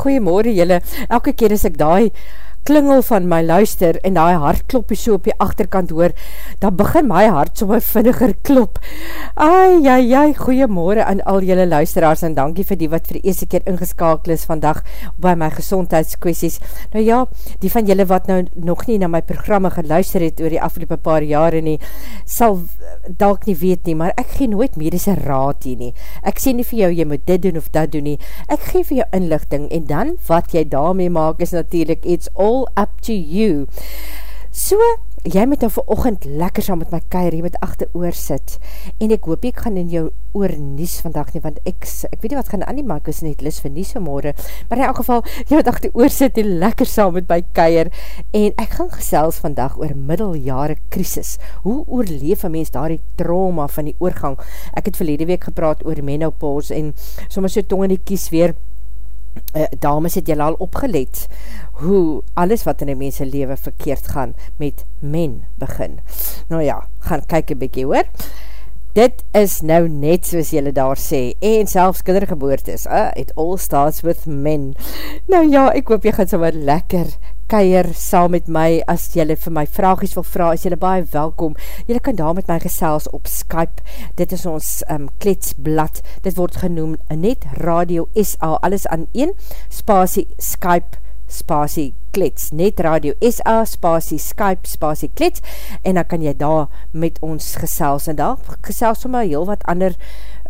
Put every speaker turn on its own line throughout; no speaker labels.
Goeiemorgen jylle, elke keer as ek daai klingel van my luister en die hartklopje so op die achterkant hoor, dan begin my hart so my vinniger klop. Ai, ai, ai, goeiemorgen aan al jylle luisteraars en dankie vir die wat vir die eerste keer ingeskakel is vandag by my gezondheidskwesties. Nou ja, die van jylle wat nou nog nie na my programme geluister het oor die afgelopen paar jare nie, sal dalk nie weet nie, maar ek gee nooit medische raad hier nie. Ek sê nie vir jou, jy moet dit doen of dat doen nie. Ek gee vir jou inlichting en dan wat jy daarmee maak is natuurlijk iets all all up to you. So, jy moet nou vir ochend lekker saam met my keir, jy moet achter oor sit, en ek hoop ek gaan in jou oor nies vandag nie, want ek, ek weet nie wat gaan aan nie, maar ek is net lis vir nies vanmorgen, maar in elk geval, jy moet achter oor sit en lekker saam met my keir, en ek gaan gesels vandag oor middeljare krisis, hoe oorleef een mens daar die trauma van die oorgang, ek het verlede week gepraat oor menopause, en soms so tong in die kies weer, uh, dames het jylle al opgelet hoe alles wat in die mense leven verkeerd gaan met men begin. Nou ja, gaan kyk een bykie hoor. Dit is nou net soos jylle daar sê, en selfs kindergeboorte is, uh, it all starts with men. Nou ja, ek hoop jy gaan so wat lekker keier saam met my, as jylle vir my vragies wil vraag, is jylle baie welkom, jylle kan daar met my gesels op Skype, dit is ons um, kletsblad, dit word genoem Net Radio SA, alles aan een, spasie Skype, spasie klets, Net Radio SA, spasie Skype, spasie klets, en dan kan jy daar met ons gesels, en daar gesels sommer heel wat ander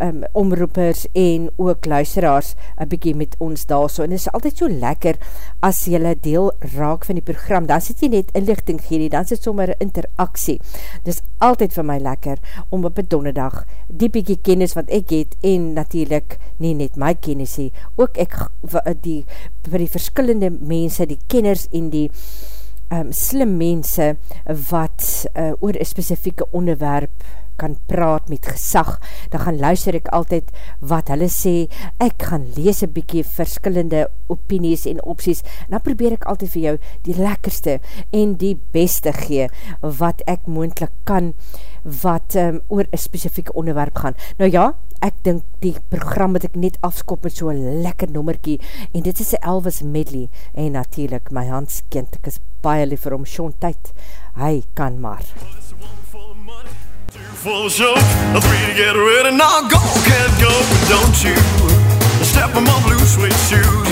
um, omroepers en ook luisteraars een bykie met ons daar so. En is altyd so lekker as jylle deel raak van die program. Dan sit jy net inlichting gee nie, dan sit sommer interaksie. Dit is altyd vir my lekker om op een donderdag die bykie kennis wat ek het en natuurlijk nie net my kennis hee, ook ek die, vir die verskillende mense, die kenners en die um, slim mense wat uh, oor een specifieke onderwerp kan praat met gesag, dan gaan luister ek altyd wat hulle sê, ek gaan lees een bykie verskillende opinies en opties, en dan probeer ek altyd vir jou die lekkerste en die beste gee, wat ek moendlik kan, wat um, oor een specifieke onderwerp gaan. Nou ja, ek dink die program wat ek net afskop met so'n lekker nommerkie, en dit is Elvis medley, en natuurlijk my handskind, ek is baie lief vir hom, Sean Tyd, hy kan maar.
Full of show. Three to get ready now. Go, can't go, but don't you step on my blue suede shoes.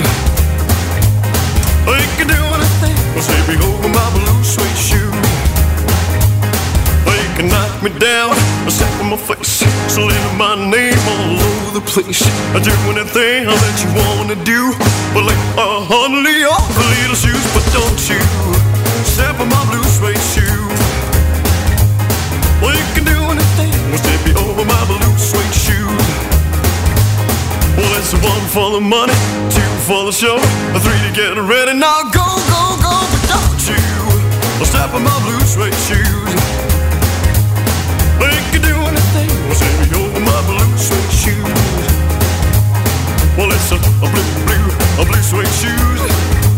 You can do anything, but stay me over my blue suede shoes. They can knock me down, step on my face, slander my name all over the place. I do anything that you wanna do, but like a hundred of the little shoes, but don't you step on my blue suede It's one for the money, two for the show, three to get ready. Now go, go, go, but don't you step on my blue suede shoes. You can do anything will tip you over my blue suede shoes. Well, it's a, a blue, blue, a blue suede shoes,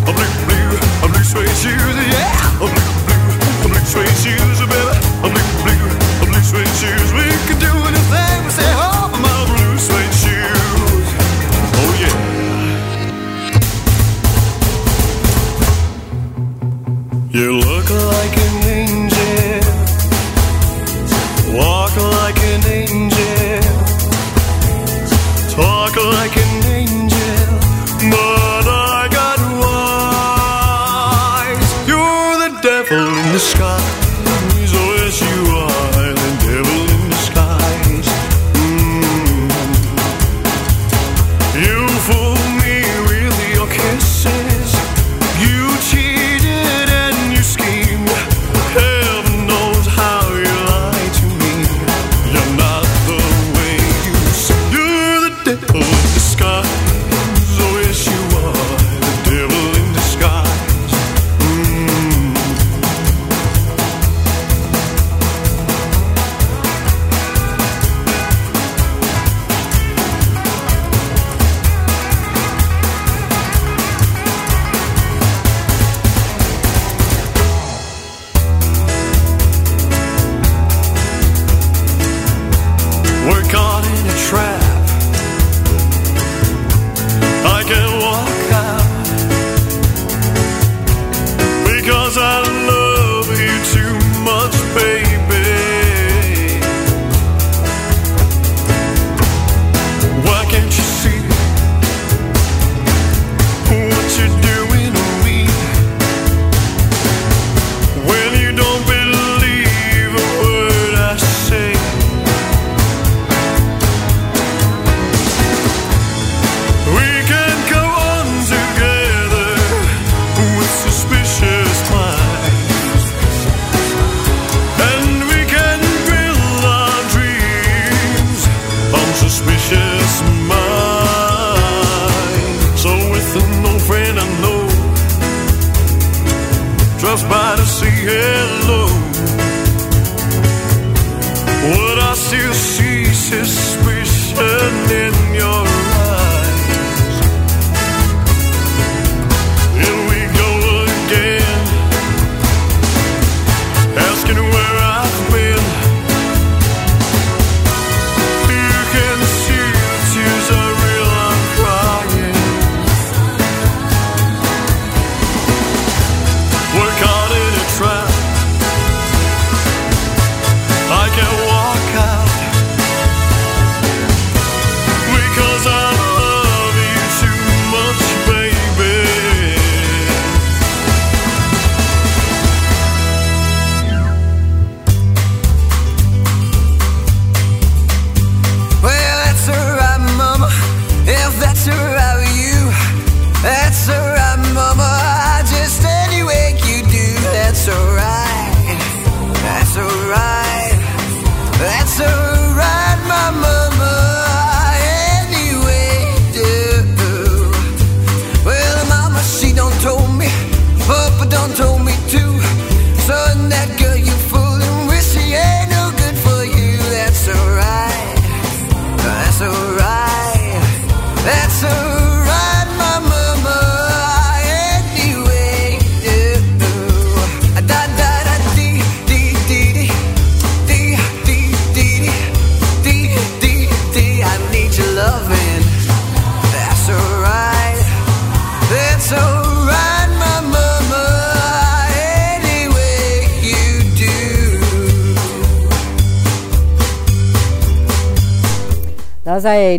a blue, blue, a blue suede shoes, yeah, a blue, blue, a blue suede shoes, baby, a blue, blue, a blue suede shoes. We can do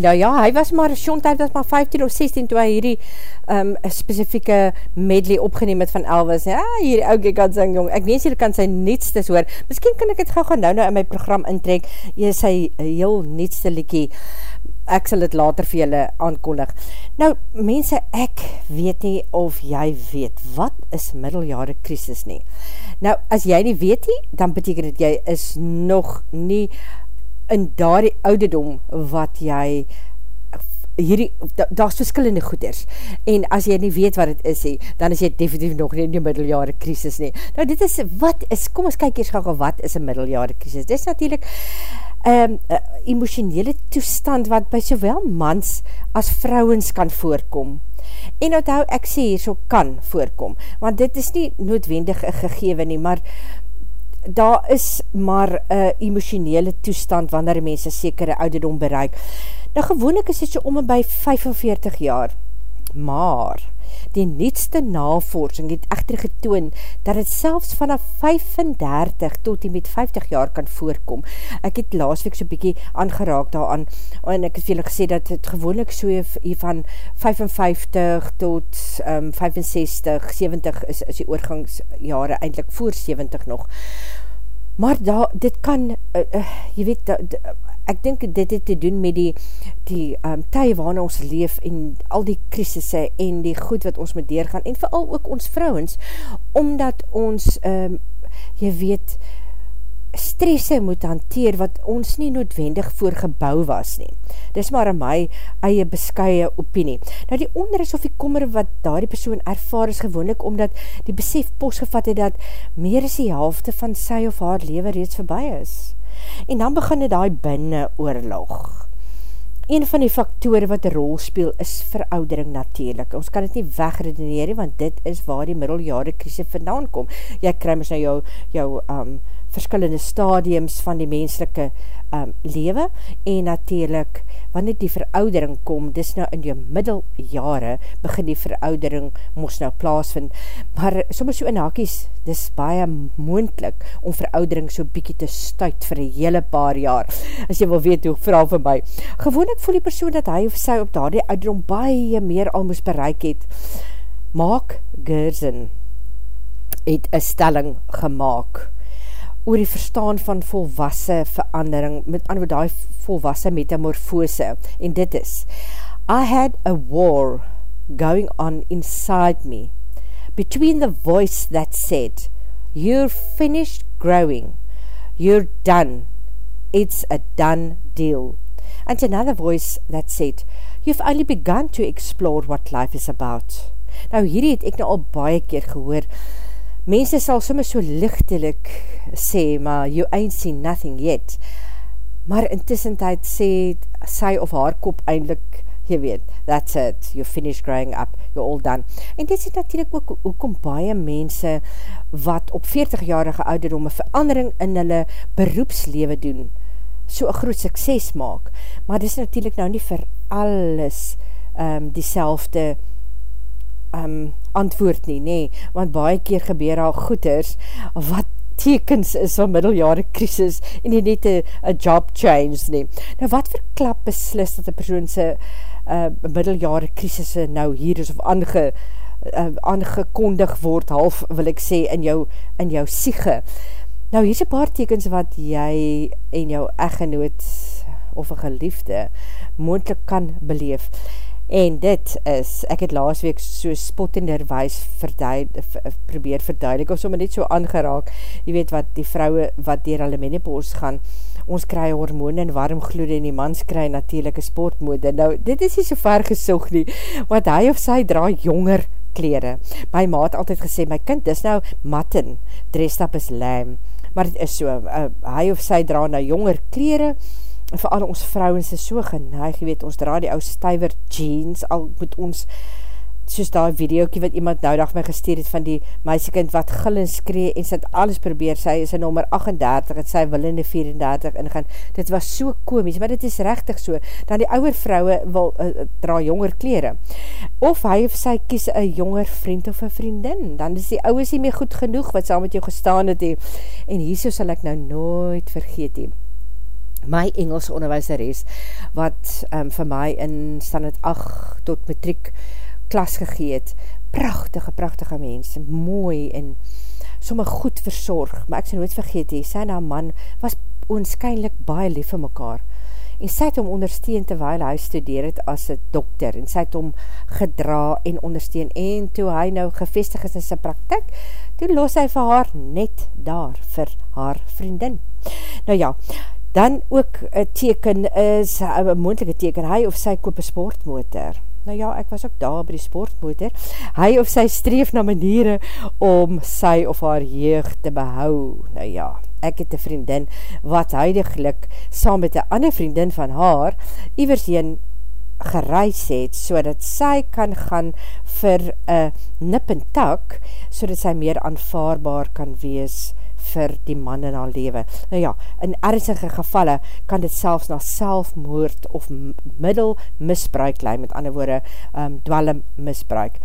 nou ja, hy was maar, Sean Tate was maar 15 of 16 toe hy hierdie um, specifieke medley opgeneem het van Elvis. Ja, hierdie ouke kan sing, jong. Ek wens jy kan sy nietstes hoor. Misschien kan ek het gauw gaan nou nou in my program intrek. Jy is sy heel nietste liekie. Ek sal het later vir julle aankondig. Nou, mense, ek weet nie of jy weet, wat is middeljare krisis nie? Nou, as jy nie weet nie, dan beteken dit jy is nog nie in daardie ouderdom wat jy hierdie, da, daar is verskillende goeders, en as jy nie weet wat het is, he, dan is jy definitief nog nie in die middeljare krisis nie. Nou dit is, wat is, kom ons kyk eers gauw, wat is een middeljare krisis? Dit is natuurlijk um, emotionele toestand wat by sowel mans as vrouwens kan voorkom. En onthou, ek sê hier so kan voorkom, want dit is nie noodwendig een gegewe nie, maar daar is maar een emotionele toestand wanneer mense sekere ouderdom bereik. Nou gewoonlik is dit so om en by 45 jaar, maar die nietste navorsing het echter getoon dat het selfs vanaf 35 tot die met 50 jaar kan voorkom. Ek het laas week so bykie aangeraak daaraan en ek het veel gesê dat het gewoonlik so van 55 tot um, 65, 70 is, is die oorgangsjare eindelijk voor 70 nog. Maar da, dit kan, uh, uh, jy weet, da, da, ek dink dit het te doen met die, die um, tye waarin ons leef en al die krisisse en die goed wat ons moet deurgaan en vooral ook ons vrouwens, omdat ons, um, jy weet, stresse moet hanteer wat ons nie noodwendig voorgebouw was nie. Dis maar in my eie beskye opinie. Nou die onrus of die kommer wat daar die persoon ervaar is gewoonlik omdat die besef posgevat het dat meer as die helfte van sy of haar leven reeds voorbij is. En dan begin het die binnen oorlog. Een van die faktore wat rol speel is veroudering natuurlijk. Ons kan het nie wegredeneer, want dit is waar die middeljare krisis vandaan kom. Jy kry ons nou jou, jou um, verskillende stadiums van die menselike um, lewe en natuurlijk wanneer die veroudering kom, dis nou in jou middeljare begin die veroudering moes nou plaasvind, maar soms so in hakies, dis baie moendlik om veroudering so bykie te stuit vir een hele paar jaar, as jy wil weet hoe, vooral vir my. Gewoon ek voel die persoon dat hy of sy op daar die oudering baie meer al moes bereik het. Mark Gerson het een stelling gemaakt oor die verstaan van volwasse verandering, met ander die volwasse metamorfose, en dit is, I had a war going on inside me, between the voice that said, you're finished growing, you're done, it's a done deal, and another voice that said, you've only begun to explore what life is about. Nou hierdie het ek nou al baie keer gehoor, mense sal soms so lichtelik sê, maar you ain't seen nothing yet. Maar intussen tyd sê sy of haar kop eindelijk, jy weet, that's it, you finish growing up, you're all done. En dit is natuurlijk ook, hoekom baie mense wat op 40-jarige ouderdom een verandering in hulle beroepslewe doen, so een groot sukses maak. Maar dit is natuurlijk nou nie vir alles um, die selfde um, antwoord nie, nee, want baie keer gebeur al goeders, wat tekens is van middeljare krisis en nie net een job change nie. Nou wat verklap beslis dat die persoon sy uh, middeljare krisis nou hier is of aange, uh, aangekondig word half wil ek sê in jou, in jou siege. Nou hier is paar tekens wat jy en jou eggenoot of een geliefde moendlik kan beleef. En dit is, ek het laas week so spottenderwijs probeer verduidelik, of so maar net so aangeraak, jy weet wat die vrouwe wat dier hulle menopause gaan, ons kry hormone en warm gloede en die mans kry natuurlijke sportmode. Nou, dit is nie so ver gesoog nie, want hy of sy dra jonger kleren. My maat altyd gesê, my kind, dis nou matten, dressed up is lam, maar dit is so, uh, hy of sy dra nou jonger kleren, vir al ons vrouwens is so geneig, jy weet, ons dra die ou stuiver jeans, al moet ons, soos daar videokie wat iemand nou dag my gesteer het van die meisiekind wat gil en skree en sy het alles probeer, sy is in nummer 38 en sy wil in die 34 ingaan, dit was so komisch, maar dit is rechtig so, dan die ouwe vrouwe wil uh, dra jonger kleren, of hy of sy kies een jonger vriend of een vriendin, dan is die ouwe nie meer goed genoeg wat saam met jou gestaan het, he. en hier so sal ek nou nooit vergeet hee my Engels onderwijseres, wat um, vir my in standaard 8 tot metriek klas gegeet, prachtige, prachtige mens, mooi en somme goed verzorg, maar ek sy nooit vergeet hee, sy en haar man was oonskynlik baie lief vir mekaar, en sy het hom ondersteun terwijl hy studeer het as een dokter, en sy het hom gedra en ondersteun, en toe hy nou gevestig is in sy praktik, toe los hy vir haar net daar, vir haar vriendin. Nou ja, Dan ook een teken is, een moendelike teken, hy of sy koop een sportmotor. Nou ja, ek was ook daar by die sportmotor. Hy of sy streef na maniere om sy of haar jeugd te behou. Nou ja, ek het een vriendin wat huidiglik saam met een ander vriendin van haar iwers een gereis het, so dat sy kan gaan vir een nip en tak, so dat sy meer aanvaarbaar kan wees vir die man in haar lewe. Nou ja, in ernstige gevalle kan dit selfs na selfmoord of middel misbruik leid, met ander woorde, um, dwellum misbruik.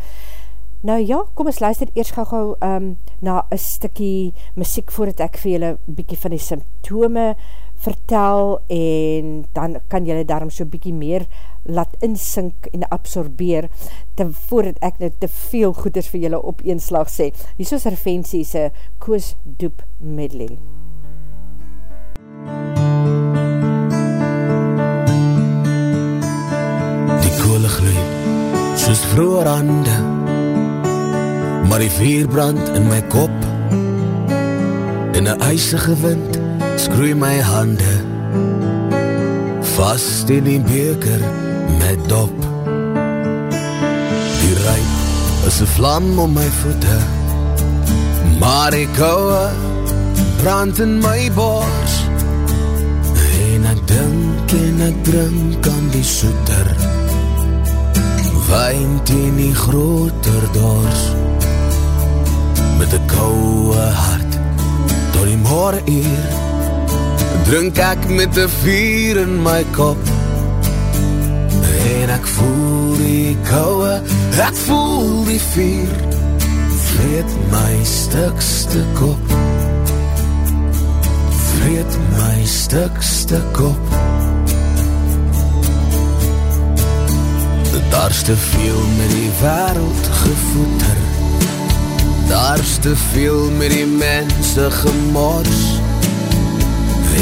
Nou ja, kom ons luister eers gauw gauw um, na een stikkie muziek voordat ek vir julle bykie van die symptome vertel en dan kan julle daarom so bykie meer laat insink en absorbeer te, voordat ek nou te veel goeders vir julle op eenslag sê. Hier soos Reventie se Koos Doep Medley.
Die koole gloei soos vroeger hande maar die vuur brand in my kop en een eisige wind skroei my hande vast in die beker met dop. Die ruip is een vlam om my voete, maar die kouwe brand in my bors. En ek dink en ek drink aan die soeter, wijn teen die groter dors. Met die kouwe hart, door die morgen eer, drink ek met die vier in my kop. En ek voel die kouwe ek voel die vier. Vreet my stukste kop vreet my stukste kop daar's te veel met die wereld gevoeter. Daar's te veel met die mense gemors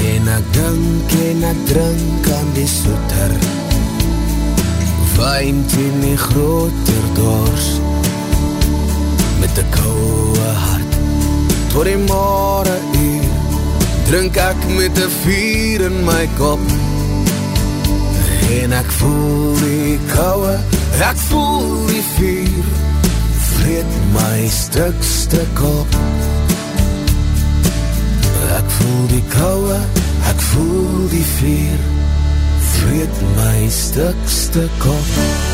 En ek dink en ek drink aan die soeter. Wijnt in die groter dors. Met die kouwe hart. Tot die morgen uur Drink ek met die vier in my kop. En ek voel die kouwe Ek voel die vier Vreet my stukste kop Ek voel die kouwe, ek voel die vier Vreet my stukste kop Ek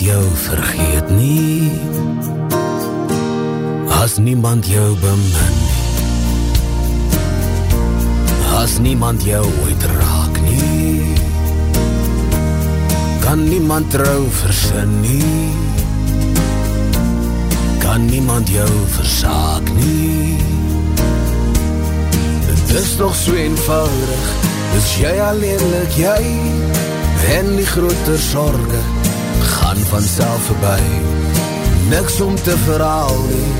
niemand jou vergeet nie. As niemand jou bemin nie. As niemand jou ooit raak nie. Kan niemand trouw versin nie. Kan niemand jou versaak nie. Het is toch so eenvoudig. Is jy alleenlik jy En die groter sorge gaan vanself voorbij Niks om te verhaal nie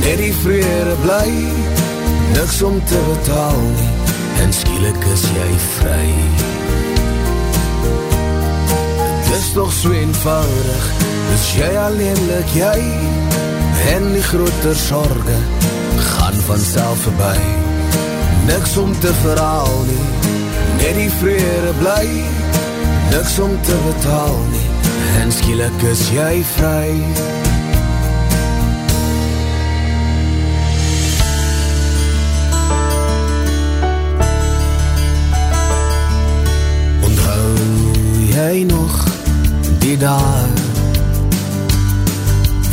Net die vrede bly. Niks om te betaal nie En skielik is jy vry. Het is toch so eenvoudig Is jy alleenlik jy. En die groter sorge Gaan vanself voorbij Niks om te verhaal nie Net die vrede bly. Niks om te betaal nie en skielik is jy vry. Onthou jy nog die dag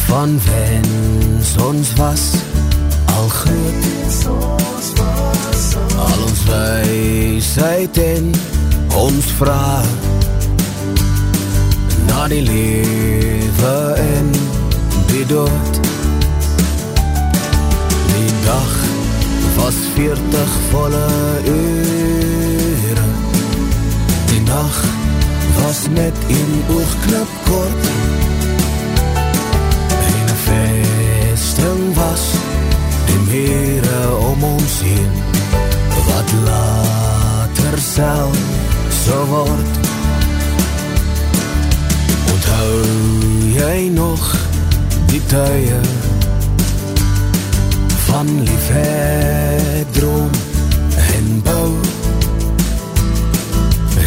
van wens ons was al groot? Al ons wijsheid en ons vraag na die lewe en die dood. Die dag was veertig volle ure. Die nacht was net in oogknip kort. En een vesting was die mere om ons heen Wat later self so word Onthou jy nog die tuie van liefheid droom en bou.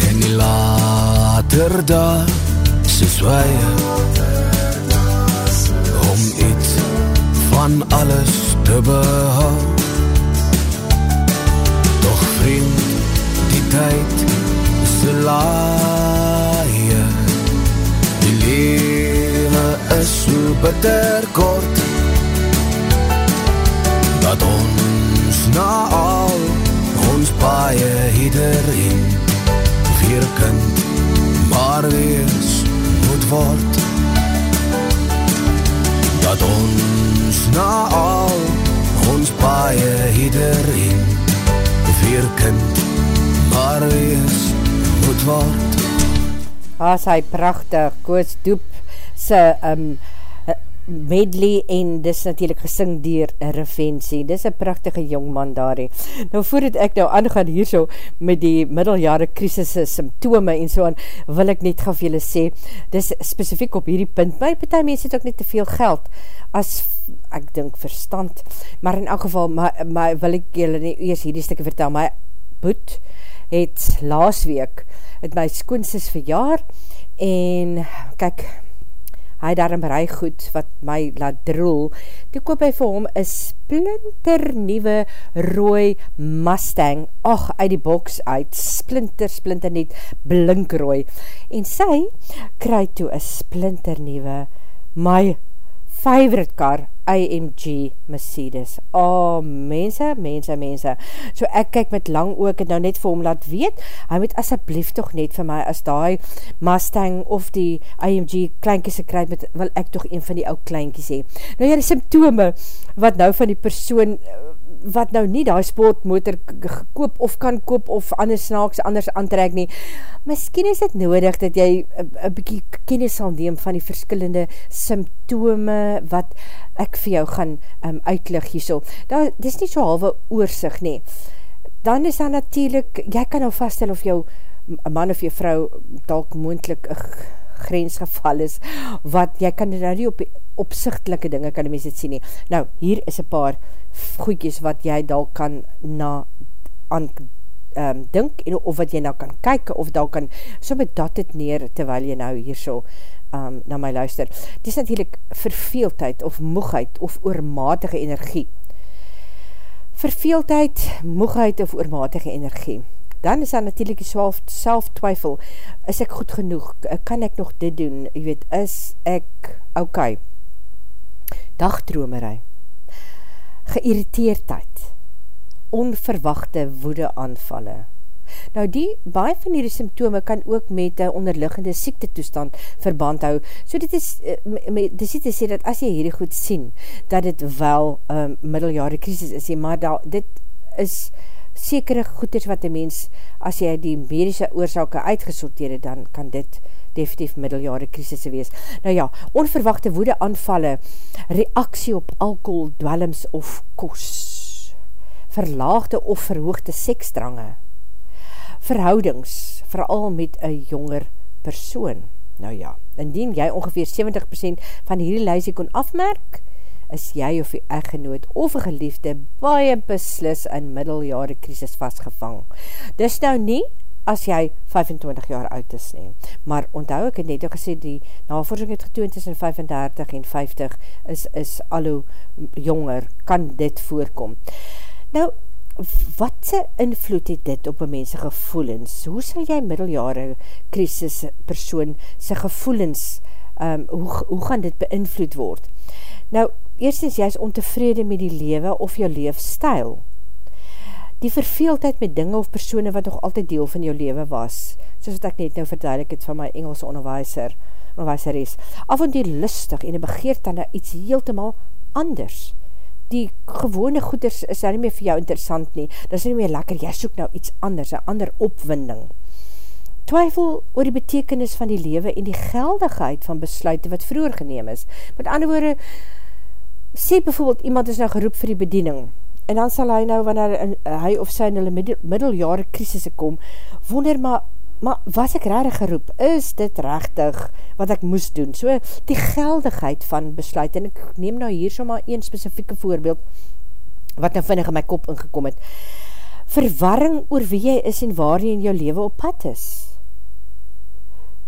En die later daar soos wye om iets van alles te behou. Doch vriend die tyd se die lewe is so bitter kort. Dat ons na al ons paie iedereen weer kind maar wees moet word. Dat ons na al ons paie iedereen weer kind maar wees moet word
as hy prachtig, Koos Doep sy um, medley en dis natuurlijk gesing dier Revensie, dis een prachtige jongman daarie. Nou voordat ek nou aangaan hier so met die middeljare krisisse symptome en so aan, wil ek net gaan vir julle sê, dis specifiek op hierdie punt, my partij mens het ook net te veel geld, as ek dink verstand, maar in elk geval, maar, maar wil ek julle nie eers hierdie stikke vertel, my boet het laas week, het my skoonsis verjaar, en kyk, hy daarom rij goed wat my laat droel, toe koop hy vir hom een splinter nieuwe rooi Mustang, ach, uit die box uit, splinter, splinter niet, blinkrooi, en sy kry toe een splinter nieuwe, my favorite car, AMG Mercedes. Oh, mense, mense, mense. So ek kyk met lang ook en nou net vir hom laat weet, hy moet asseblief toch net vir my as die Mustang of die AMG kleinkies gekry met, wil ek toch een van die ou kleinkies hee. Nou ja, die symptome wat nou van die persoon wat nou nie die sportmotor koop of kan koop of anders snaaks anders aantrek nie. Miskien is dit nodig dat jy een bykie kennis sal neem van die verskillende symptome wat ek vir jou gaan um, uitlig hierso. Daar, dit is nie so halwe oorzig nie. Dan is daar natuurlijk, jy kan nou vaststel of jou man of jou vrou dalk moendlik grensgeval is, wat jy kan nou nie op opzichtelike dinge kan die mens het sien nie. Nou, hier is een paar goedjes wat jy dal kan na aan um, dink, en, of wat jy nou kan kyk, of dal kan, so met dat het neer, terwyl jy nou hier so um, na my luister. Dit is natuurlijk verveeldheid, of moegheid, of oormatige energie. Verveeldheid, moegheid, of oormatige energie. Dan is daar natuurlijk die self, self-twyfel, is ek goed genoeg, kan ek nog dit doen, jy weet, is ek ok, dagdromerij, geïrriteerdheid, onverwachte woede aanvallen, Nou die, baie van die symptome kan ook met een onderliggende siektetoestand verband hou. So dit is, eh, dit is te sê dat as jy hierdie goed sien, dat dit wel um, middeljare krisis is, maar da, dit is sekere goeders wat die mens, as jy die medische oorzake uitgesorteer het, dan kan dit definitief middeljare krisis wees. Nou ja, onverwachte woede aanvalle, reaksie op alcohol, dwellings of kos, verlaagde of verhoogde seksdrange, verhoudings, vooral met een jonger persoon. Nou ja, indien jy ongeveer 70% van hierdie lijsie kon afmerk, is jy of die eggenoot of een geliefde baie beslis in middeljare krisis vastgevang. Dis nou nie as jy 25 jaar oud is nie. Maar onthou ek het net ook gesê, die navorsing het getoond tussen 35 en 50 is, is al hoe jonger, kan dit voorkom. Nou, wat se invloed het dit op een mense gevoelens? Hoe sal jy middeljare krisis persoon sy gevoelens, um, hoe, hoe gaan dit beïnvloed word? Nou, eerstens, jy is ontevrede met die lewe of jou leefstijl. Die verveeldheid met dinge of persone wat nog altyd deel van jou lewe was, soos wat ek net nou verduidelik het van my Engelse onderwijser, onderwijseres, avontuur lustig en begeert dan iets heeltemal anders. Die gewone goeders is nou nie meer vir jou interessant nie, dat is nie meer lekker, jy soek nou iets anders, een ander opwinding. Twyfel oor die betekenis van die lewe en die geldigheid van besluiten wat vroeger geneem is. Met ander woorde, sê bijvoorbeeld iemand is nou geroep vir die bediening, en dan sal hy nou, wanneer hy of sy in hulle middel, middeljare krisis kom, wonder maar, maar was ek rarig geroep? Is dit rechtig wat ek moes doen? So die geldigheid van besluit, en ek neem nou hier so maar een specifieke voorbeeld, wat nou vinnig in my kop ingekom het. Verwarring oor wie jy is en waar jy in jou leven op pad is.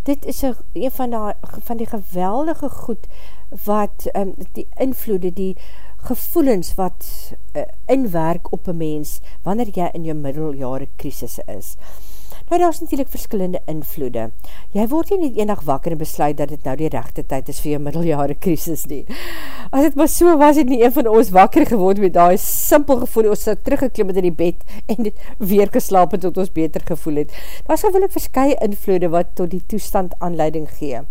Dit is een, een van, die, van die geweldige goed, wat um, die invloede, die gevoelens wat uh, inwerk op een mens, wanneer jy in jou middeljare krisis is. Nou, daar is natuurlijk verskillende invloede. Jy word hier niet enig wakker en besluit dat het nou die rechte tyd is vir jou middeljare krisis nie. As het maar so was, het nie een van ons wakker geword met die simpel gevoel, ons het teruggeklim in die bed en het weer geslapen tot ons beter gevoel het. Daar is gewoonlik verskye invloede wat tot die toestand aanleiding gee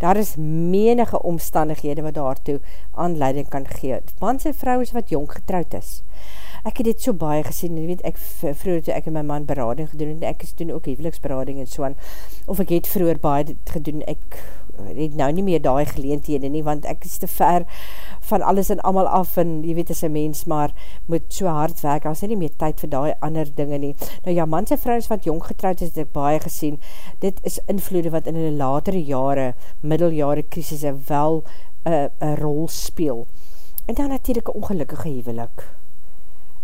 daar is menige omstandighede wat daartoe aanleiding kan gee. Mans en vrouwens wat jong getrouwd is. Ek het dit so baie gesien, en weet, ek vroeger toe ek en my man berading gedoen, en ek is toen ook heveliksberading en so aan, of ek het vroeger baie dit gedoen, ek het nou nie meer daai geleenthede nie, want ek is te ver van alles en allemaal af, en jy weet, as een mens maar moet so hard werk, as nie meer tyd vir daai ander dinge nie. Nou ja, mans en vrouwens wat jong getrouwd is, het ek baie gesien, dit is invloede wat in die latere jare, middeljare krisis, wel een rol speel. En dan natuurlijk een ongelukkige hevelik.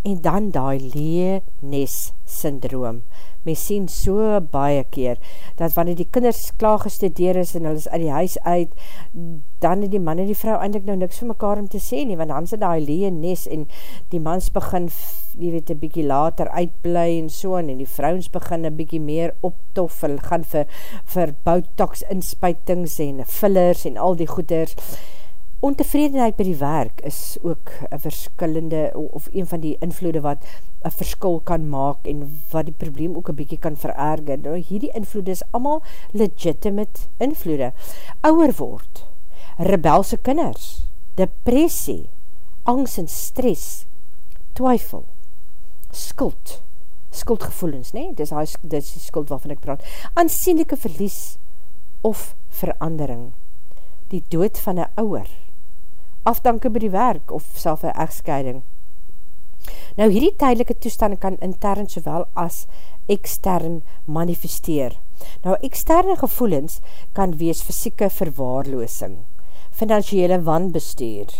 En dan die lee-nes syndroom mens sien so baie keer, dat wanneer die kinders klaar gestudeer is, en hulle is uit die huis uit, dan het die man en die vrou eindelijk nou niks vir mekaar om te sê nie, want dan sit die lee nes, en die mans begin, die weet, een bykie later uitblij en so, en die vrouwens begin een bykie meer optof, hulle gaan vir, vir botox inspuitings, en fillers, en al die goeders, Ontevredenheid by die werk is ook een verskillende, of een van die invloede wat een verskil kan maak en wat die probleem ook een bykie kan verergen. Nou, hierdie invloede is allemaal legitimate invloede. Ouwer word, rebelse kinders, depressie, angst en stress, twyfel, skuld, skuldgevoelens, nee, dis, dis die skuld waarvan ek praat, aansienlijke verlies of verandering, die dood van een ouwer, afdanke by die werk of self een echtscheiding. Nou hierdie tydelike toestand kan intern sowel as extern manifesteer. Nou externe gevoelens kan wees fysieke verwaarloosing, financiële wanbestuur,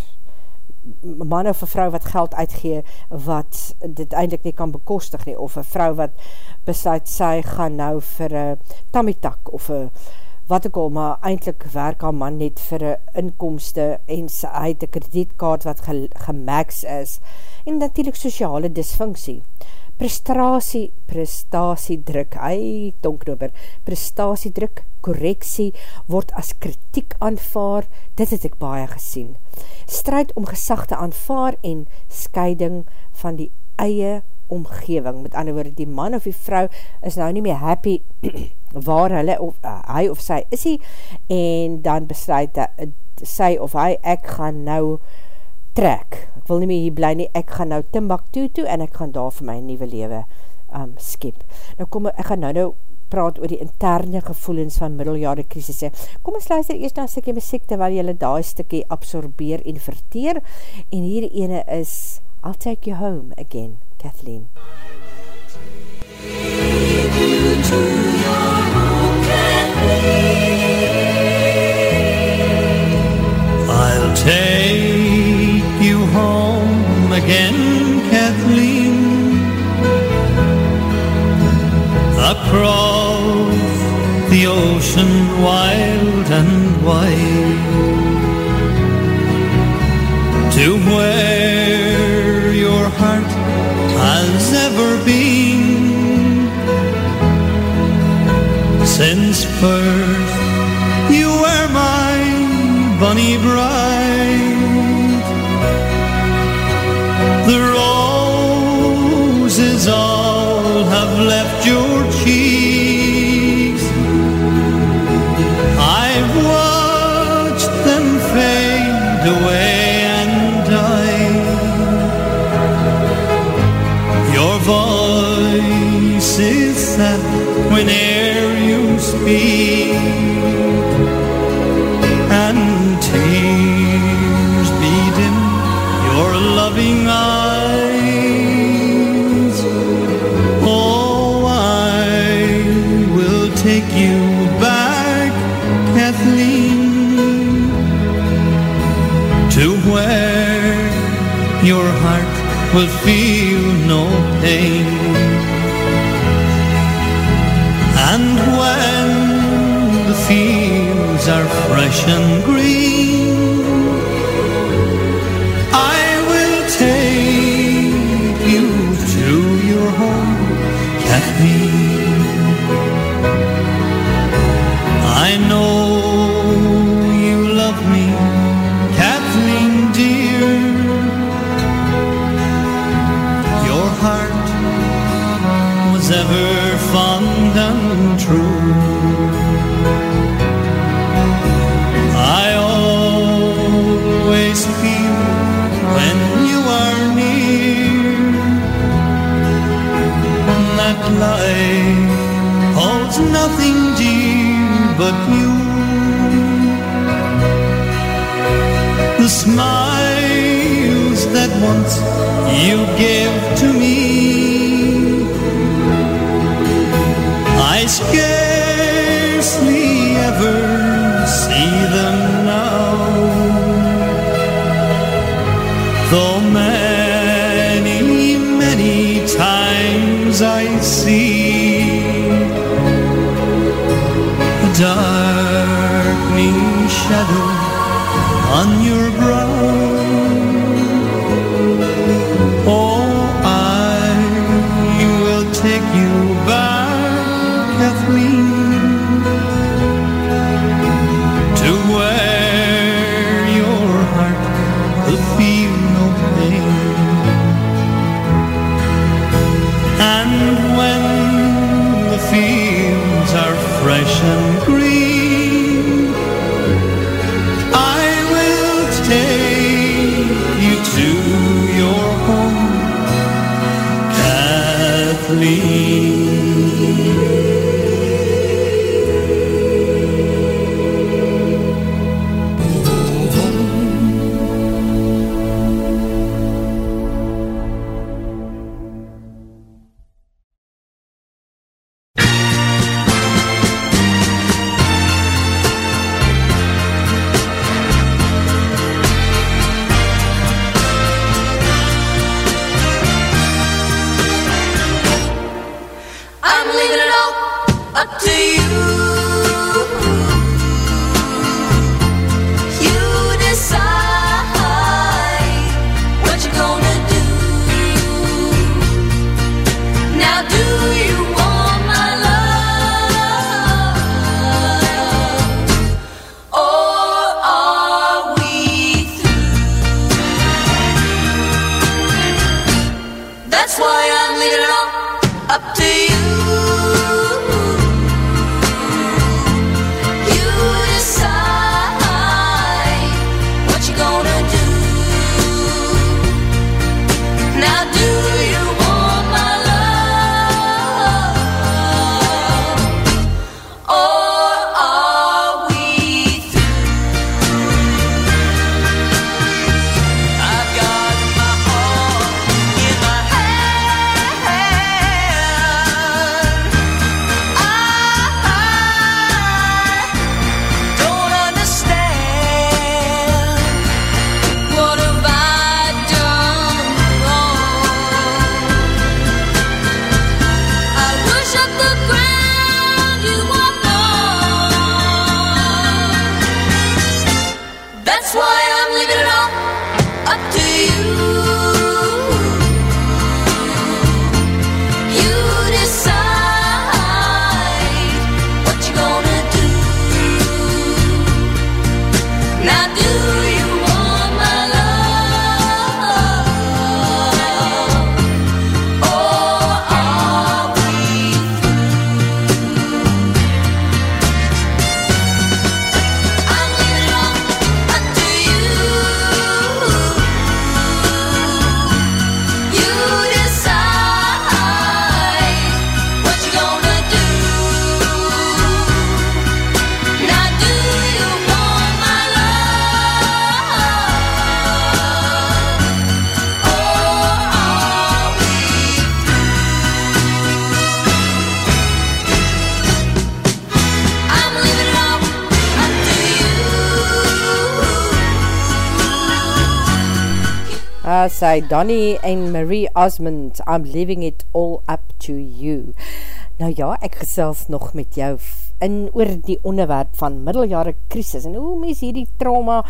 man of een vrou wat geld uitgee wat dit eindelijk nie kan bekostig nie, of een vrou wat besluit sy gaan nou vir een tamitak of een wat ek al, maar eindelijk werk al man net vir een inkomste en sy het een kredietkaart wat ge, gemax is en natuurlijk sociale dysfunksie. Prestatie, prestatiedruk, ei, tonknoper, prestatiedruk, correctie, word as kritiek aanvaar, dit het ek baie gesien. Strijd om gesag te aanvaar en scheiding van die eie omgeving. Met ander woorde, die man of die vrou is nou nie meer happy waar hulle of uh, hy of sy is hy en dan besluit uh, sy of hy, ek gaan nou trek. Ek wil nie meer hier bly nie, ek gaan nou Timbuktu toe en ek gaan daar vir my nieuwe lewe um, skep. Nou kom, ek gaan nou nou praat oor die interne gevoelens van middeljare krisisse. Kom ons luister eerst na stikkie muziek terwyl jylle daar stikkie absorbeer en verteer en hier ene is I'll take you home again. Kathleen.
I'll take you home to where your heart has ever been since birth. You were my bunny bride. The roses all have left your will feel no pain. And when the fields are fresh and green, but you. The smiles that once you gave to me
ja, sy Donnie en Marie Osmond, I'm leaving it all up to you. Nou ja, ek gesels nog met jou in oor die onderwerp van middeljare krisis en hoe mens hierdie trauma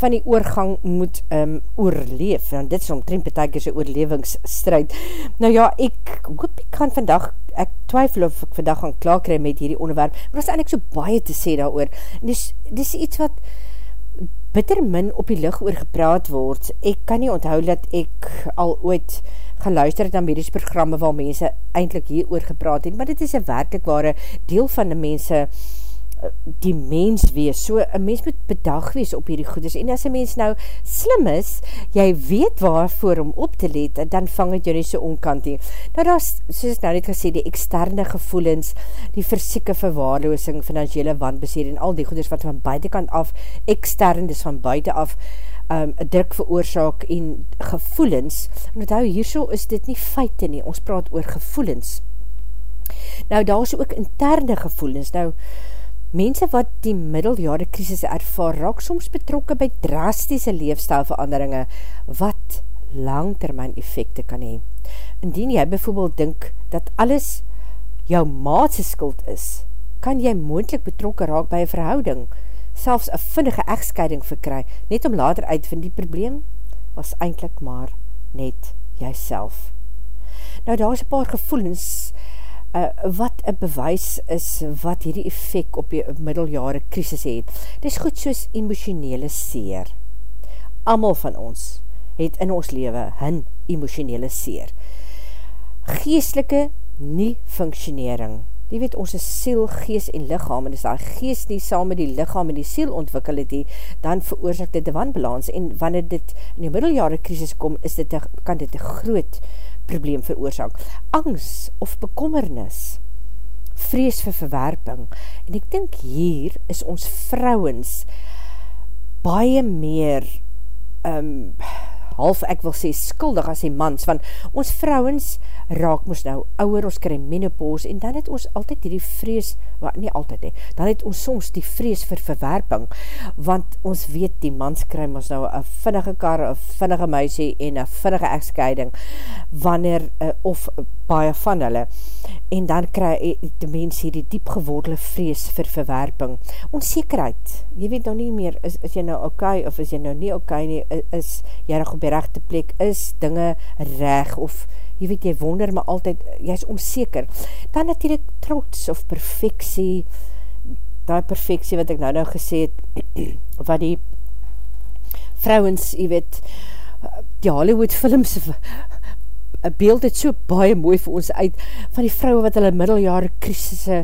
van die oorgang moet um, oorleef. En dit is omtrent betekens een oorlevingsstrijd. Nou ja, ek hoop ek kan vandag, ek twyfel of ek vandag gaan klaar met hierdie onderwerp, maar dat is eindelijk so baie te sê daar oor. En dis, dis iets wat bitter min op die licht oor gepraat word. Ek kan nie onthou dat ek al ooit geluister het aan medisch programme waar mense eindelijk hier oor gepraat het, maar dit is een werkelijk ware deel van die mense die mens wees, so een mens moet bedag wees op hierdie goeders, en as een mens nou slim is, jy weet waarvoor om op te let, dan vang het jou nie so onkant nie. Nou daar is, soos nou net gesê, die externe gevoelens, die versieke verwaarloosing, financiële wandbeseer, en al die goeders wat van buitenkant af, extern, dus van buiten af, um, druk veroorzaak en gevoelens, en wat hou, hierso is dit nie feite nie, ons praat oor gevoelens. Nou daar is ook interne gevoelens, nou, Mense wat die middeljare krisis ervaar, raak soms betrokke by drastische leefstijlveranderinge, wat langtermijn effecte kan hee. Indien jy bijvoorbeeld dink dat alles jou maatse skuld is, kan jy moendlik betrokke raak by een verhouding, selfs een vinnige echtscheiding verkry, net om later uitvind die probleem, was eindelijk maar net jyself. Nou daar is een paar gevoelens, uh, wat een bewys is wat hierdie effect op die middeljare krisis het. Dit is goed soos emotionele seer. Amal van ons het in ons leven hun emotionele seer. Geestelike nie functionering. Die weet, ons is siel, gees en lichaam, en as daar gees nie saam met die lichaam en die siel ontwikkel het, die, dan veroorzaak dit die wanbalans, en wanneer dit in die middeljare krisis kom, is dit, kan dit een groot probleem veroorzaak. Angst of bekommernis, vrees vir verwerping, en ek dink hier is ons vrouwens baie meer um, half ek wil sê skuldig as die mans, want ons vrouwens raak ons nou ouwer, ons kry menopause, en dan het ons altyd die vrees, maar nie altyd he, dan het ons soms die vrees vir verwerping, want ons weet die mans kry ons nou een vinnige kar, een vinnige muisie en een vinnige echtscheiding, wanneer, uh, of baie van hulle, en dan kry die mens hier die diep gewordele vrees vir verwerping. Onzekerheid, jy weet nou nie meer, is, is jy nou okay, of is jy nou nie okay nie, is jy nog die rechte plek, is dinge reg, of jy weet, jy wonder maar altyd, jy is onzeker. Dan natuurlijk trots of perfectie, die perfectie wat ek nou nou gesê het, wat die vrouwens, jy weet, die Hollywood films beeld het so baie mooi vir ons uit van die vrouwe wat hulle middeljare krisisse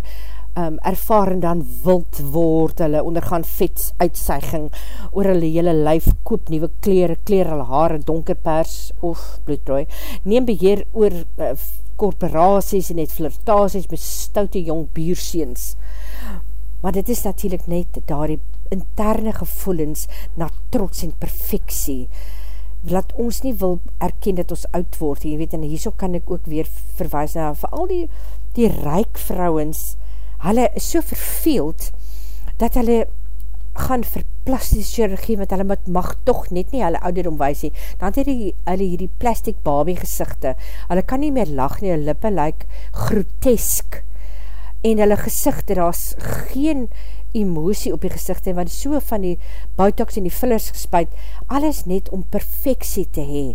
um, ervaar en dan wild word, hulle ondergaan vets uitseiging oor hulle hele lyf, koop nieuwe kleren, kleer hulle haare, donkerpers of bloedrooi, neem beheer oor uh, korporaties en het flirtaties met stoute jong bierseens. Maar dit is natuurlijk net daar die interne gevoelens na trots en perfectie, laat ons nie wil erken dat ons oud word, jy weet, en hierso kan ek ook weer verwijs na, vir al die, die ryk vrouwens, hulle is so verveeld, dat hulle gaan vir plastische chirurgie, want hulle moet, mag toch net nie hulle ouderdom wees nie, dan het hulle, hierdie plastic babie gezichte, hulle kan nie meer lach nie, hulle lippe lyk grotesk, en hulle gezichte, daar is geen emosie op die gezicht en wat so van die botox en die fillers gespuit, alles net om perfectie te hee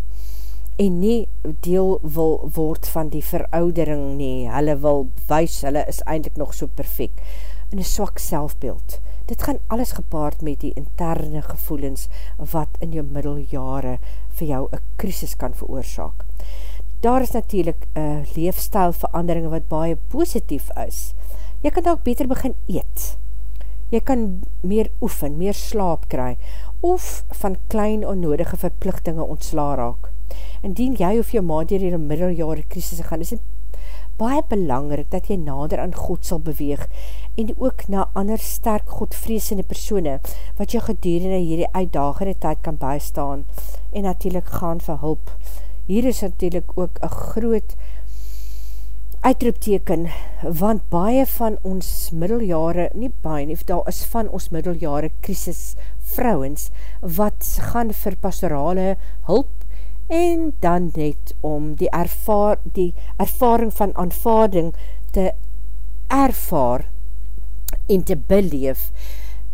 en nie deel wil word van die veroudering nie, hulle wil wees, hulle is eindelijk nog so perfect, in een swak selfbeeld. Dit gaan alles gepaard met die interne gevoelens wat in jou middeljare vir jou een krisis kan veroorzaak. Daar is natuurlijk een leefstijlverandering wat baie positief is. Jy kan ook beter begin eet, jy kan meer oefen, meer slaap kry, of van klein onnodige verplichtinge ontsla raak. Indien jy of jou maat hier in middeljare krisis gaan, is het baie belangrik dat jy nader aan God sal beweeg, en ook na ander sterk godvreesende persone, wat jou gedurende hierdie uitdagende tyd kan bijstaan, en natuurlijk gaan vir hulp. Hier is natuurlijk ook een groot uitroepteken, want baie van ons middeljare, nie baie nie, daar is van ons middeljare krisis vrouwens, wat gaan vir pastorale hulp en dan net om die, ervaar, die ervaring van aanvaarding te ervaar en te beleef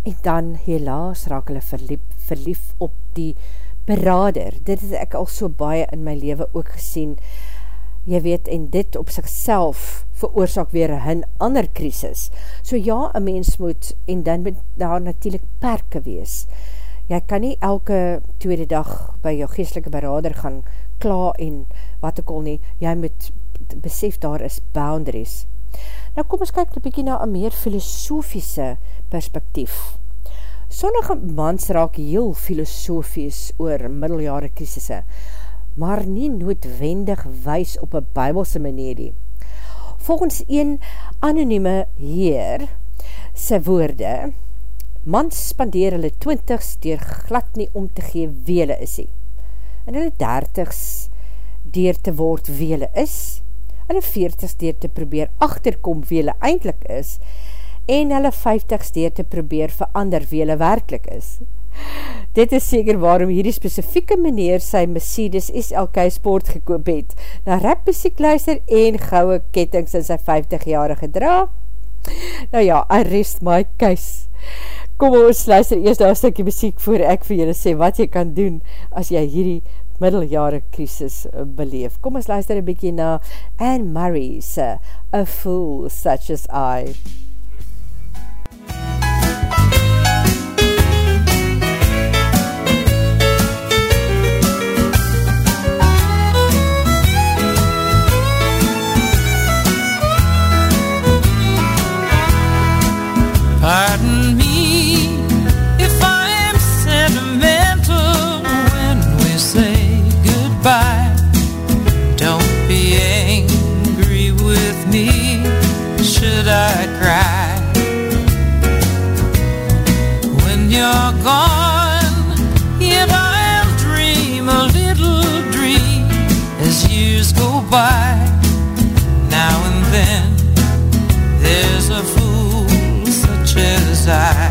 en dan helaas raak hulle verlief, verlief op die berader. Dit het ek al so baie in my leven ook gesien. Jy weet, en dit op sigself veroorzaak weer een ander krisis. So ja, een mens moet, en dan moet daar natuurlijk perke wees. Jy kan nie elke tweede dag by jou geestelike berader gaan kla en wat ek al nie, jy moet besef daar is boundaries. Nou kom ons kyk een bykie na een meer filosofiese perspektief. Sonnige mans raak heel filosofies oor middeljare krisisse, maar nie noodwendig wys op een bybelse manier nie. Volgens een anonieme heer sy woorde, mans spandeer hulle twintigs dier glad nie om te gee wie hulle is nie. En hulle dertigs dier te word wie hulle is, hulle veertigs dier te probeer achterkom wie hulle eindelijk is, en hulle vijftigs dier te probeer verander wie hulle werkelijk is. Dit is seker waarom hierdie specifieke meneer sy Mercedes SLK Sport gekoop het, na rap muziek luister en gouwe kettings in sy 50-jarige dra. Nou ja, I rest my case. Kom ons luister eerst daar stukje muziek voor ek vir julle sê wat jy kan doen as jy hierdie middeljare krisis eh, beleef. Kom ons luister een bykie na Anne Murray's A Fool Such As I.
Pardon You're gone, yet I'll dream a little dream as years go by. Now and then there's a fool such as I.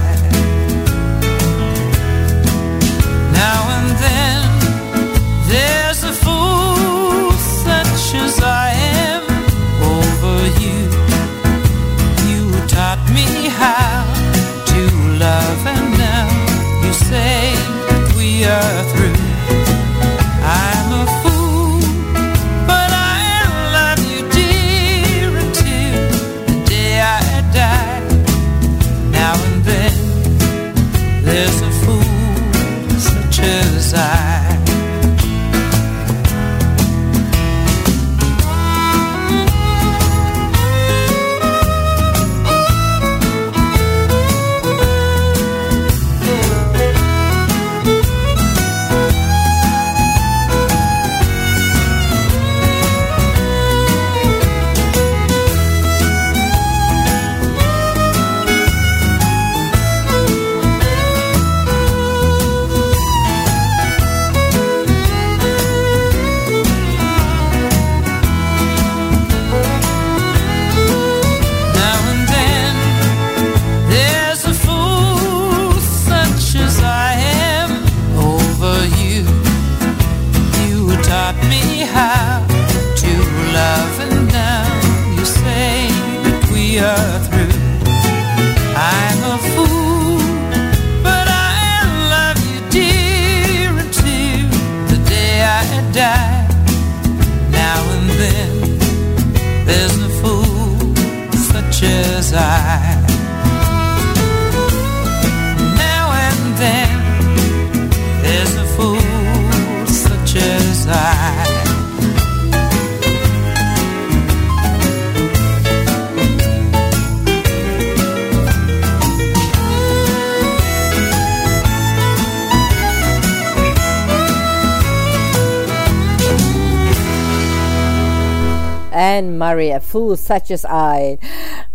Anne Murray, A Fool Such As I.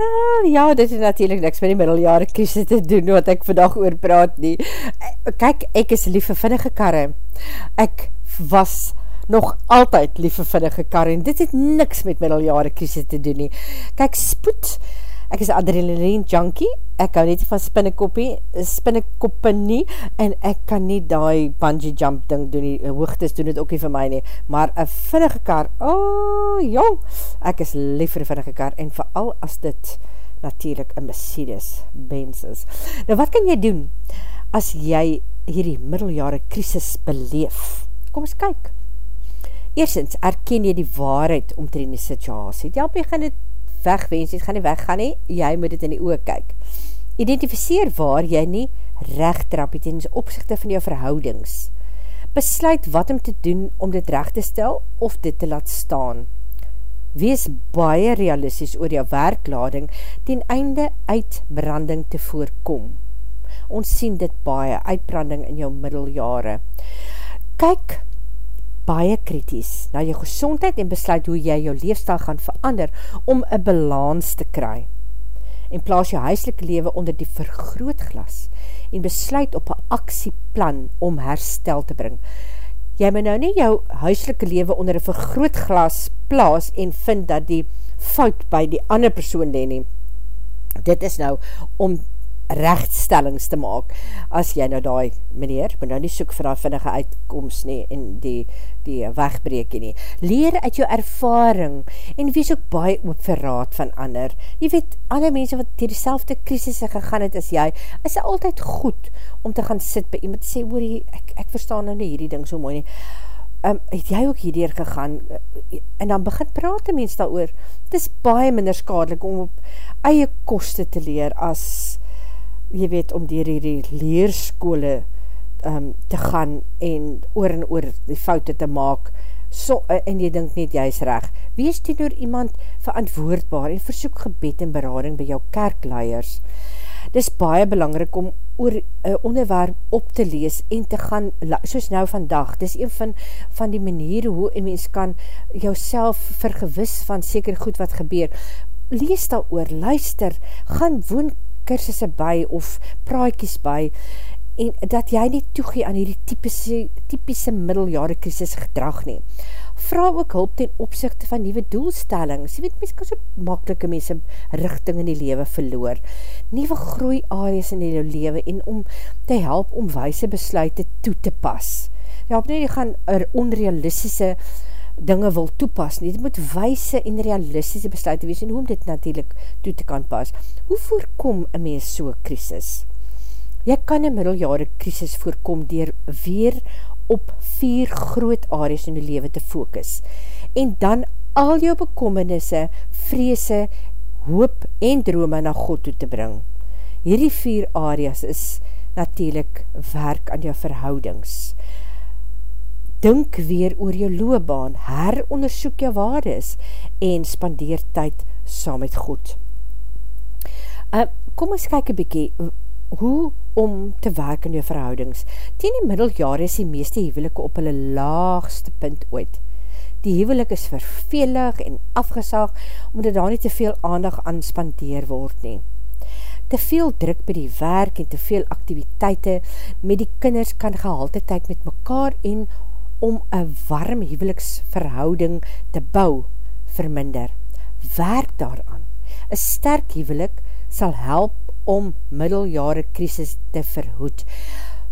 Uh, ja, dit is natuurlijk niks met die middeljare krisis te doen, wat ek vandag oor praat nie. Eh, Kyk, ek is lief vir vinnige karre. Ek was nog altyd lief vir vinnige karre, en dit het niks met middeljare krisis te doen nie. Kyk, spoed ek is adrenaline junkie, ek hou net van spinnekoppie, spinnekoppe nie, en ek kan nie die bungee jump ding doen nie, hoogtes doen het ook nie vir my nie, maar een vinnige kar, oh jong, ek is lief vir vinnige kar, en vooral as dit natuurlijk een Mercedes Benz is. Nou wat kan jy doen, as jy hierdie middeljare krisis beleef? Kom eens kyk. Eerstens, erken jy die waarheid omtrend die situasie. Ja, gaan dit wegwens, jy gaan nie weggaan nie, jy moet dit in die oog kyk. Identificeer waar jy nie recht trap het in opzichte van jou verhoudings. Besluit wat om te doen om dit recht te stel of dit te laat staan. Wees baie realisties oor jou werklading ten einde uitbranding te voorkom. Ons sien dit baie, uitbranding in jou middeljare. Kyk baie krities na jou gezondheid en besluit hoe jy jou leefstel gaan verander om een balans te kry. En plaas jou huiselike lewe onder die vergrootglas en besluit op een actieplan om herstel te bring. Jy moet nou nie jou huiselike lewe onder een vergrootglas plaas en vind dat die fout by die ander persoon leen nie. Dit is nou om rechtstellings te maak, as jy nou die, meneer, moet nou nie soek vir die vinnige uitkomst nie, en die, die wegbreekie nie. Leer uit jou ervaring, en wees ook baie oop vir raad van ander. Jy weet, alle mense wat die selfde krisisse gegaan het as jy, is altyd goed om te gaan sit by iemand, sê, hoor jy, ek, ek verstaan nou nie hierdie ding so mooi nie, um, het jy ook hierdier gegaan, en dan begin praat die mens daar oor, het is baie minder skadelik om op eie koste te leer, as jy weet, om dier hierdie leerskole um, te gaan en oor en oor die foute te maak, so, uh, en jy dink net jy is recht. Wees die door iemand verantwoordbaar en versoek gebed en berading by jou kerkleiers. Dit is baie belangrik om oor uh, onderwerp op te lees en te gaan, soos nou vandag, dit is een van, van die maniere hoe een mens kan jou vergewis van seker goed wat gebeur. Lees daar oor, luister, gaan woon kursusse by of praaikies by en dat jy nie toegee aan hierdie typische, typische middeljare krisis gedrag nie. Vraag ook hulp ten opzichte van nieuwe doelstellings. Jy weet, mens kan so makkelijke mense richting in die lewe verloor. Nieuwe groei areas in die lewe en om te help om wijse besluite toe te pas. Op nie, jy gaan er onrealistische dinge wil toepas nie. Dit moet wijse en realistische besluiten wees en hoe om dit natuurlijk toe te kan pas. Hoe voorkom een mens so'n krisis? Jy kan een middeljare krisis voorkom dier weer op vier groot areas in die leven te focus en dan al jou bekommernisse, vreese, hoop en drome na God toe te bring. Hierdie vier areas is natuurlijk werk aan jou verhoudings, dink weer oor jou loopbaan, herondersoek jou waardes en spandeer tyd saam met God. Uh, kom ons kyk een bykie, hoe om te werk in jou verhoudings. Tien die middeljaar is die meeste hevelike op hulle laagste punt ooit. Die hevelik is vervelig en afgesaag, omdat daar nie te veel aandag aan spandeer word nie. Te veel druk by die werk en te veel activiteite met die kinders kan gehalte tyd met mekaar en om een warm huweliksverhouding te bou, verminder. Werk daaraan. Een sterk huwelik sal help om middeljare krisis te verhoed.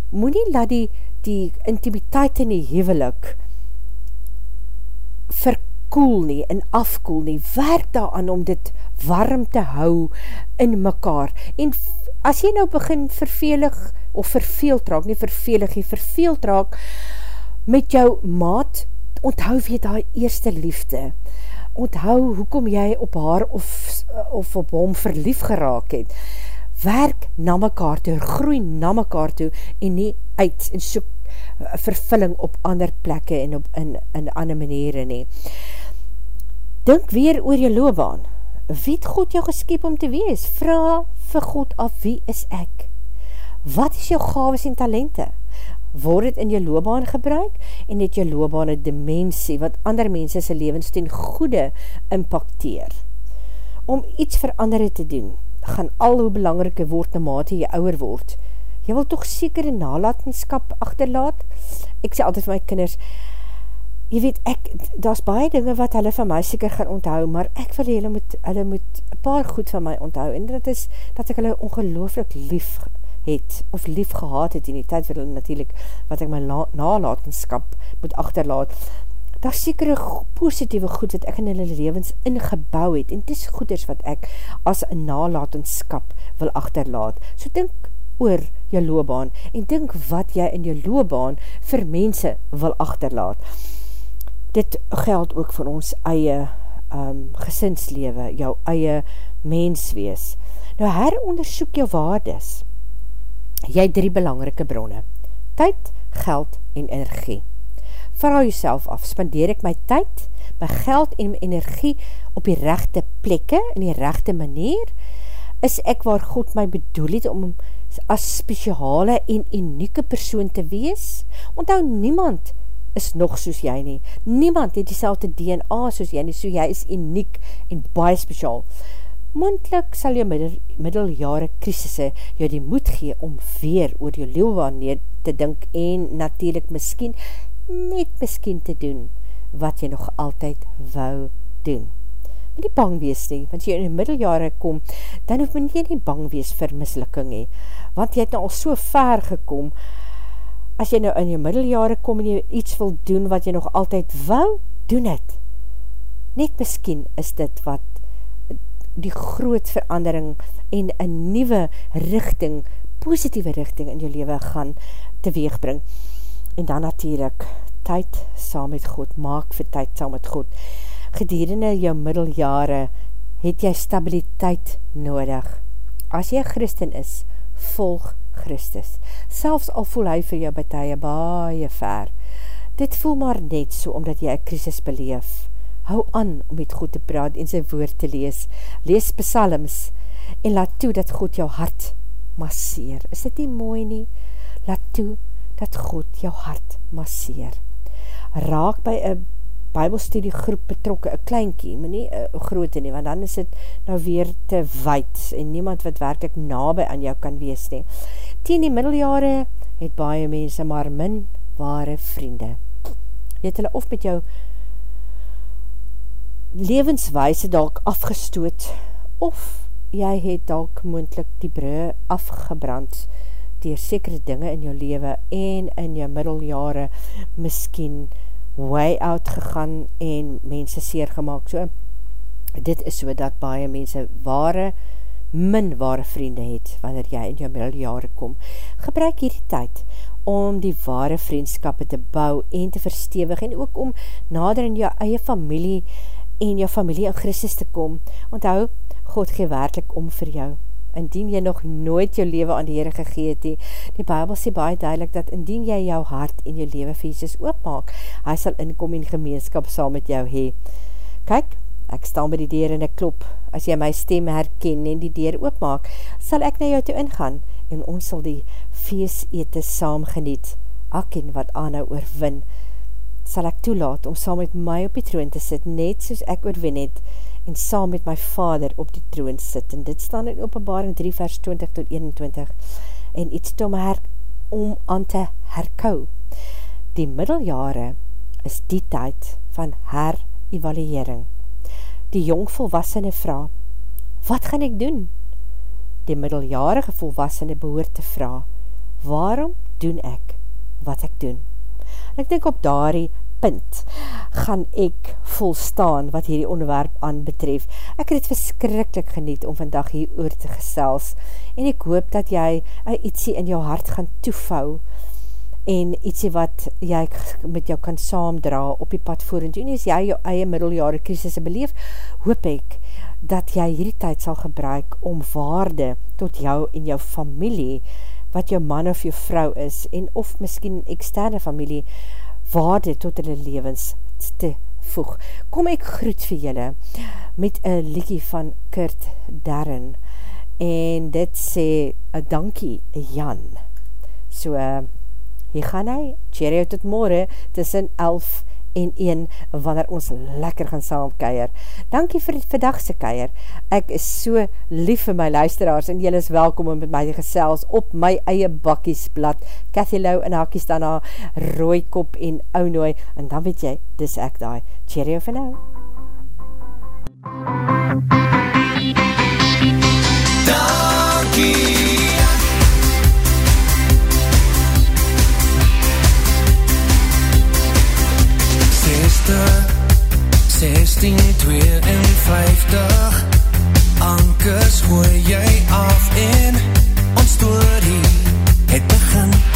Moet nie laat die, die intimiteit in die huwelik verkoel nie en afkoel nie. Werk daaraan om dit warm te hou in mekaar. En as jy nou begin vervelig of verveeld raak, nie vervelig nie, verveeld raak, met jou maat, onthou weer die eerste liefde. Onthou hoekom jy op haar of, of op hom verlief geraak het. Werk na mekaar toe, groei na mekaar toe en nie uit en soek eh, vervulling op ander plekke en op in, in ander maniere nie. Dink weer oor jou loopbaan. Wie het God jou geskep om te wees? Vraag vir God af, wie is ek? Wat is jou gaves en talente? Word het in jou loopbaan gebruik en het jou loopbaan een dimensie wat ander mense sy levens ten goede impacteer. Om iets vir andere te doen, gaan al hoe belangrike woord na mate jy ouwer word. Jy wil toch sekere nalatenskap achterlaat? Ek sê altyd vir my kinders, jy weet, ek, daar baie dinge wat hulle van my seker gaan onthou, maar ek wil hulle moet, hulle moet paar goed van my onthou, en dit is, dat ek hulle ongelooflik lief het, of lief gehad het in die tyd, wat hulle natuurlijk, wat ek my la, nalatenskap moet achterlaat, daar sekere positieve goed wat ek in hulle levens ingebouw het, en dit is goeders wat ek as een nalatenskap wil achterlaat. So dink oor jou loobaan, en dink wat jy in jou loobaan vir mense wil achterlaat. Dit geld ook vir ons eie um, gesinslewe, jou eie menswees. Nou herondersoek jou waardes. Jy drie belangrike bronne. Tyd, geld en energie vraag jyself af, spandeer ek my tyd, my geld en my energie op die rechte plekke, in die rechte manier, is ek waar God my bedoel het om as speciale en unieke persoon te wees? Onthou, niemand is nog soos jy nie. Niemand het die DNA soos jy nie, so jy is uniek en baie speciaal. Moendlik sal jou middel, middeljare krisisse jou die moed gee om weer oor jou leeuwaan neer te dink en natuurlijk miskien net miskien te doen wat jy nog altyd wou doen. Maar nie bang wees nie, want jy in die middeljare kom, dan hoef men jy nie bang wees vir mislukking nie, want jy het nou al so ver gekom, as jy nou in jou middeljare kom en jy iets wil doen wat jy nog altyd wou, doen het. Net miskien is dit wat die groot verandering en een nieuwe richting, positieve richting in jou leven gaan teweegbring. En dan natuurlijk, tyd saam met God, maak vir tyd saam met God. Gedurende jou middeljare het jy stabiliteit nodig. As jy Christen is, volg Christus. Selfs al voel hy vir jou betuie baie ver. Dit voel maar net so, omdat jy een krisis beleef. Hou aan om met God te praat en sy woord te lees. Lees psalms en laat toe dat God jou hart masseer. Is dit nie mooi nie? Laat toe dat God jou hart masseer. Raak by een bybelstudie groep betrokke, een kleinkie, maar nie een grote nie, want dan is het nou weer te wijd en niemand wat werkelijk nabij aan jou kan wees nie. Tien die middeljare het baie mense maar min ware vriende. Jy het hulle of met jou levenswijse dalk afgestoot, of jy het dalk moendlik die brui afgebrand, dier sekere dinge in jou leven en in jou middeljare miskien way out gegaan en mense seer gemaakt. So, dit is so dat baie mense ware, min ware vriende het, wanneer jy in jou middeljare kom. Gebruik hierdie tyd om die ware vriendskappe te bou en te verstewig en ook om nader in jou eie familie en jou familie in Christus te kom. Onthou, God gee werkelijk om vir jou. Indien jy nog nooit jou leven aan die Heere gegeet die, die Bijbel sê baie duidelik dat indien jy jou hart en jou leven vir Jesus oopmaak, hy sal inkom in gemeenskap saam met jou hee. Kyk, ek staan by die deur en ek klop, as jy my stem herken en die deur oopmaak, sal ek na jou toe ingaan en ons sal die feest ete saam geniet, ak en wat aan nou oorwin, sal ek toelaat om saam met my op die troon te sit, net soos ek oorwin het, en saam met my vader op die troon sit. En dit staan in openbaring 3 vers 20 tot 21 en iets om, her, om aan te herkou. Die middeljare is die tyd van her-evaluering. Die jong volwassene vraag, wat gaan ek doen? Die middeljarige volwassene behoor te vraag, waarom doen ek wat ek doen? En ek denk op daarie punt gaan ek volstaan wat hierdie onderwerp aan betref. Ek het het verskrikkelijk geniet om vandag hier oor te gesels en ek hoop dat jy ietsie in jou hart gaan toevou en ietsie wat jy met jou kan saamdra op die pad voerend. En as jy jou eie middeljare krisis beleef, hoop ek dat jy hierdie tyd sal gebruik om waarde tot jou en jou familie, wat jou man of jou vrou is, en of miskien eksterne familie, waarde tot hulle levens te voeg. Kom ek groet vir julle met een liekie van Kurt Darren en dit sê een dankie Jan. So, hier gaan hy, cheerio tot morgen tussen 11 en en 1 wanneer ons lekker gaan saam keier. Dankie vir die vandagse keier. Ek is so lief vir my luisteraars en jylle is welkom om met my gesels op my eie bakkiesblad. Cathy Lou en hakies daarna, Rooikop en Ounooi en dan weet jy, dis ek daai. Cheerio vir nou.
Thank you. 16, 52 Ankers gooi jy af en ons story. Het begin.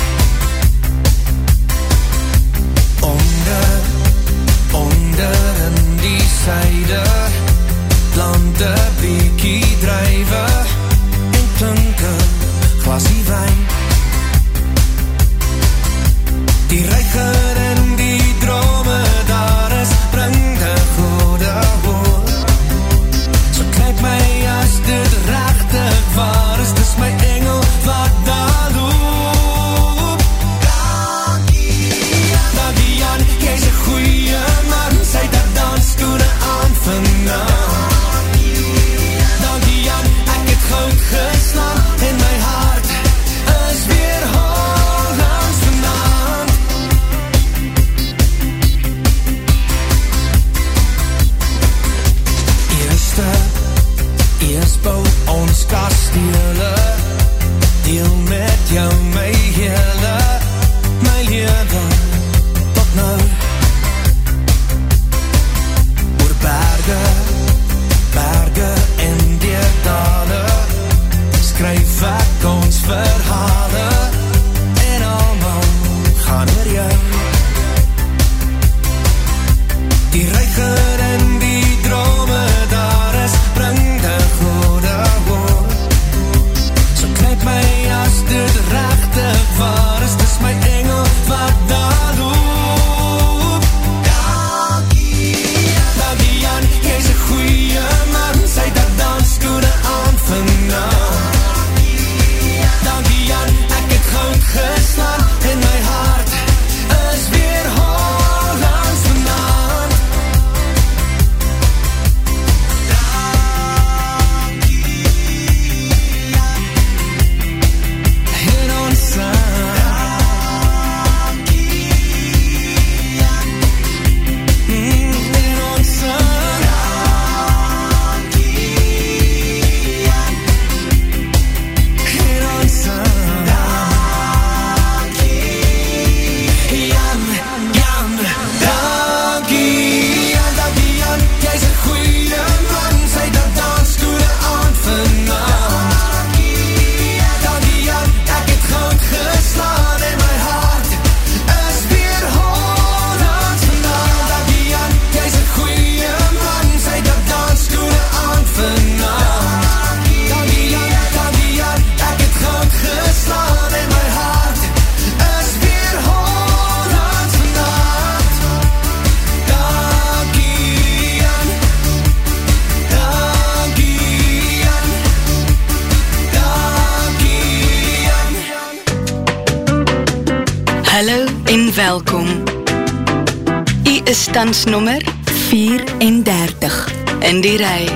U is tans nommer 34 in die rij.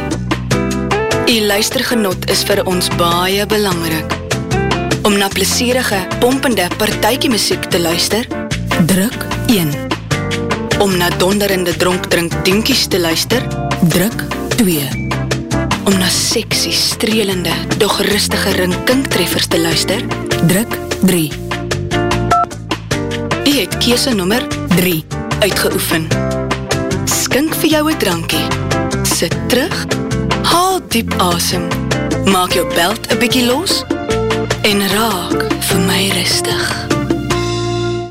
U luistergenot is vir ons baie belangrik. Om na plesierige, pompende partijkie muziek te luister, druk 1. Om na donderende dronkdrink dinkies te luister, druk 2. Om na seksie, strelende, doch rustige rinkinktreffers te luister, druk 3. Die het keese nummer 3 uitgeoefen. Skink vir jou een drankie. Sit terug, haal diep asem, maak jou belt een bykie los en raak vir my rustig.